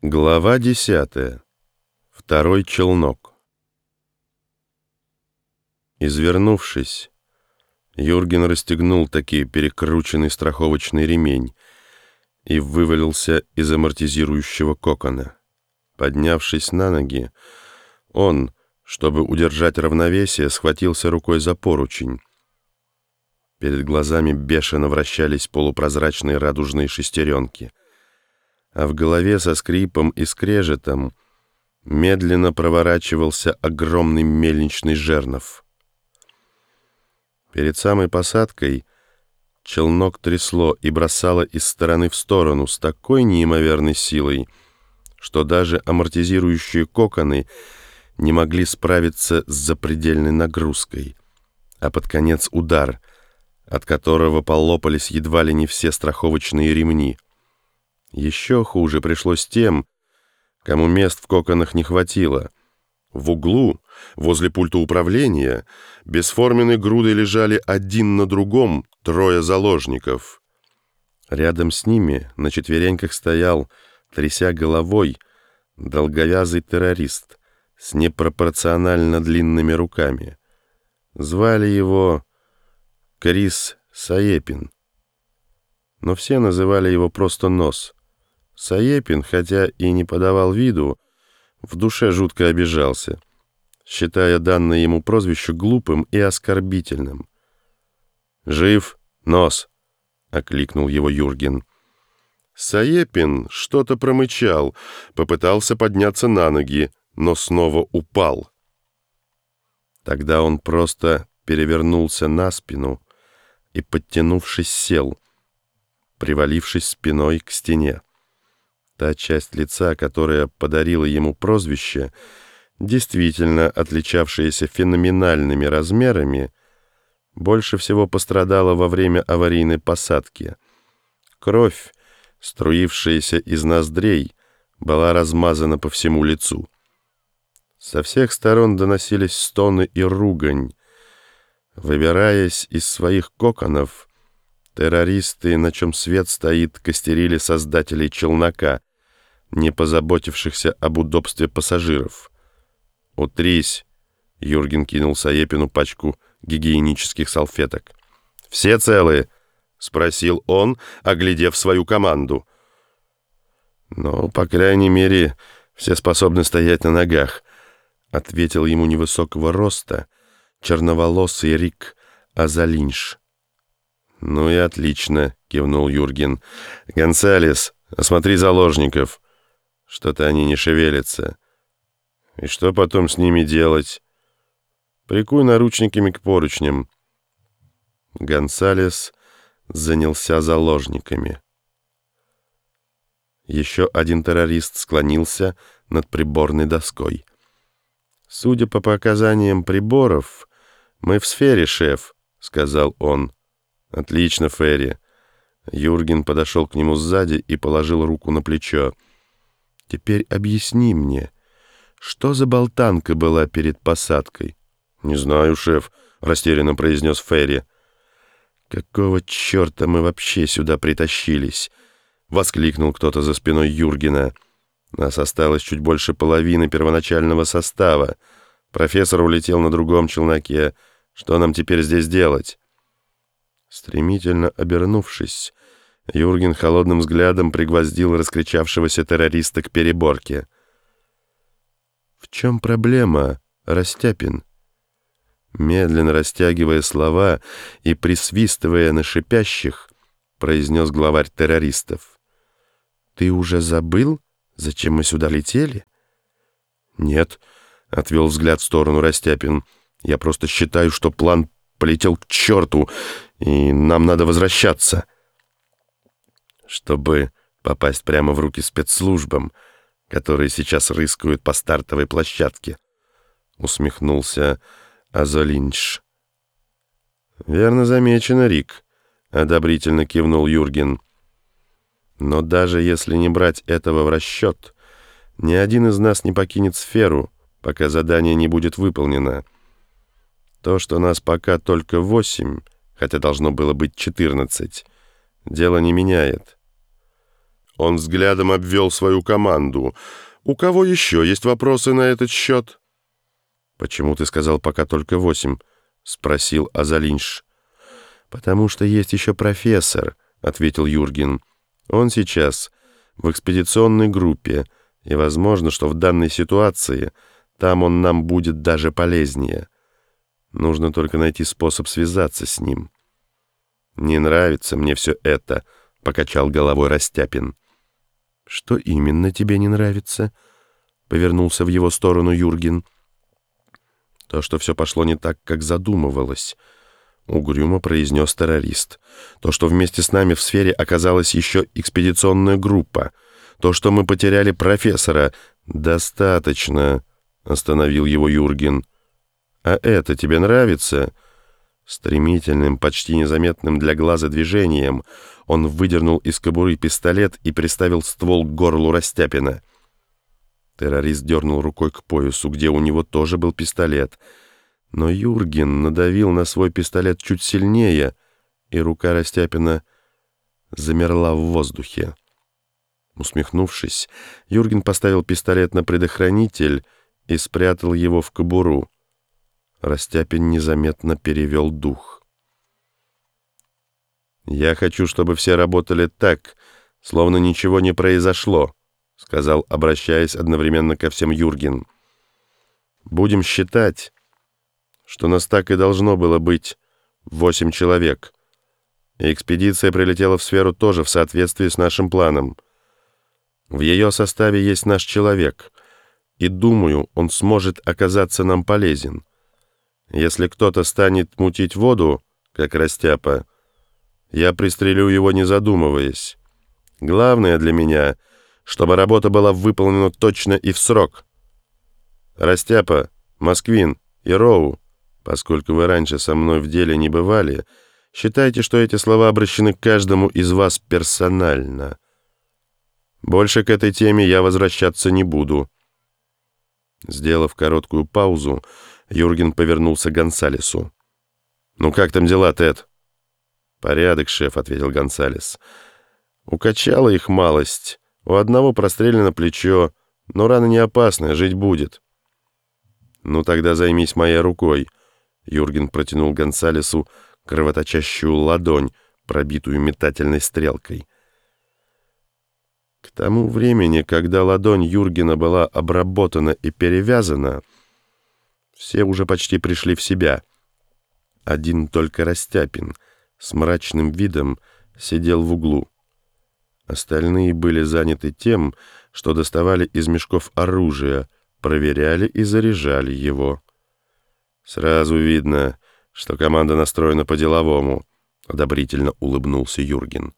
Глава десятая. Второй челнок. Извернувшись, Юрген расстегнул таки перекрученный страховочный ремень и вывалился из амортизирующего кокона. Поднявшись на ноги, он, чтобы удержать равновесие, схватился рукой за поручень. Перед глазами бешено вращались полупрозрачные радужные шестеренки — а в голове со скрипом и скрежетом медленно проворачивался огромный мельничный жернов. Перед самой посадкой челнок трясло и бросало из стороны в сторону с такой неимоверной силой, что даже амортизирующие коконы не могли справиться с запредельной нагрузкой, а под конец удар, от которого полопались едва ли не все страховочные ремни — еще хуже пришлось тем, кому мест в коконах не хватило. В углу, возле пульта управления, бесформенной грудой лежали один на другом трое заложников. Рядом с ними на четвереньках стоял, тряся головой, долговязый террорист с непропорционально длинными руками. Звали его Крис Саепин, но все называли его просто Нос — Саепин, хотя и не подавал виду, в душе жутко обижался, считая данное ему прозвище глупым и оскорбительным. «Жив, нос!» — окликнул его Юрген. Саепин что-то промычал, попытался подняться на ноги, но снова упал. Тогда он просто перевернулся на спину и, подтянувшись, сел, привалившись спиной к стене. Та часть лица, которая подарила ему прозвище, действительно отличавшаяся феноменальными размерами, больше всего пострадала во время аварийной посадки. Кровь, струившаяся из ноздрей, была размазана по всему лицу. Со всех сторон доносились стоны и ругань. Выбираясь из своих коконов, террористы, на чем свет стоит, костерили создателей челнока — не позаботившихся об удобстве пассажиров. «Утрись!» — Юрген кинул Саепину пачку гигиенических салфеток. «Все целые?» — спросил он, оглядев свою команду. «Ну, по крайней мере, все способны стоять на ногах», — ответил ему невысокого роста черноволосый Рик Азалинш. «Ну и отлично», — кивнул Юрген. «Гонсалес, осмотри заложников». Что-то они не шевелятся. И что потом с ними делать? Прикуй наручниками к поручням. Гонсалес занялся заложниками. Еще один террорист склонился над приборной доской. «Судя по показаниям приборов, мы в сфере, шеф», — сказал он. «Отлично, Ферри». Юрген подошел к нему сзади и положил руку на плечо. Теперь объясни мне, что за болтанка была перед посадкой? Не знаю, шеф, растерянно произнес Ферри. Какого черта мы вообще сюда притащились? Воскликнул кто-то за спиной Юргена. Нас осталось чуть больше половины первоначального состава. Профессор улетел на другом челноке. Что нам теперь здесь делать? Стремительно обернувшись, Юрген холодным взглядом пригвоздил раскричавшегося террориста к переборке. «В чем проблема, Растяпин?» Медленно растягивая слова и присвистывая на шипящих, произнес главарь террористов. «Ты уже забыл, зачем мы сюда летели?» «Нет», — отвел взгляд в сторону Растяпин. «Я просто считаю, что план полетел к черту, и нам надо возвращаться» чтобы попасть прямо в руки спецслужбам, которые сейчас рыскают по стартовой площадке, усмехнулся Азолинч. «Верно замечено, Рик», — одобрительно кивнул Юрген. «Но даже если не брать этого в расчет, ни один из нас не покинет сферу, пока задание не будет выполнено. То, что нас пока только восемь, хотя должно было быть четырнадцать, дело не меняет». Он взглядом обвел свою команду. «У кого еще есть вопросы на этот счет?» «Почему ты сказал пока только восемь?» — спросил Азалинш. «Потому что есть еще профессор», — ответил Юрген. «Он сейчас в экспедиционной группе, и возможно, что в данной ситуации там он нам будет даже полезнее. Нужно только найти способ связаться с ним». «Не нравится мне все это», — покачал головой Растяпин. «Что именно тебе не нравится?» — повернулся в его сторону Юрген. «То, что все пошло не так, как задумывалось», — угрюмо произнес террорист. «То, что вместе с нами в сфере оказалась еще экспедиционная группа. То, что мы потеряли профессора. Достаточно», — остановил его Юрген. «А это тебе нравится?» Стремительным, почти незаметным для глаза движением он выдернул из кобуры пистолет и приставил ствол к горлу Растяпина. Террорист дернул рукой к поясу, где у него тоже был пистолет. Но Юрген надавил на свой пистолет чуть сильнее, и рука Растяпина замерла в воздухе. Усмехнувшись, Юрген поставил пистолет на предохранитель и спрятал его в кобуру. Растяпин незаметно перевел дух. «Я хочу, чтобы все работали так, словно ничего не произошло», сказал, обращаясь одновременно ко всем Юрген. «Будем считать, что нас так и должно было быть восемь человек. И экспедиция прилетела в сферу тоже в соответствии с нашим планом. В ее составе есть наш человек, и, думаю, он сможет оказаться нам полезен». Если кто-то станет мутить воду, как растяпа, я пристрелю его, не задумываясь. Главное для меня, чтобы работа была выполнена точно и в срок. Растяпа, Москвин и Роу, поскольку вы раньше со мной в деле не бывали, считайте, что эти слова обращены к каждому из вас персонально. Больше к этой теме я возвращаться не буду. Сделав короткую паузу, Юрген повернулся к Гонсалесу. «Ну как там дела, Тед?» «Порядок, шеф», — ответил Гонсалес. «Укачала их малость. У одного прострелено плечо, но рана не опасная, жить будет». «Ну тогда займись моей рукой», — Юрген протянул Гонсалесу кровоточащую ладонь, пробитую метательной стрелкой. К тому времени, когда ладонь Юргена была обработана и перевязана, все уже почти пришли в себя. Один только Растяпин с мрачным видом сидел в углу. Остальные были заняты тем, что доставали из мешков оружие, проверяли и заряжали его. «Сразу видно, что команда настроена по-деловому», — одобрительно улыбнулся Юрген.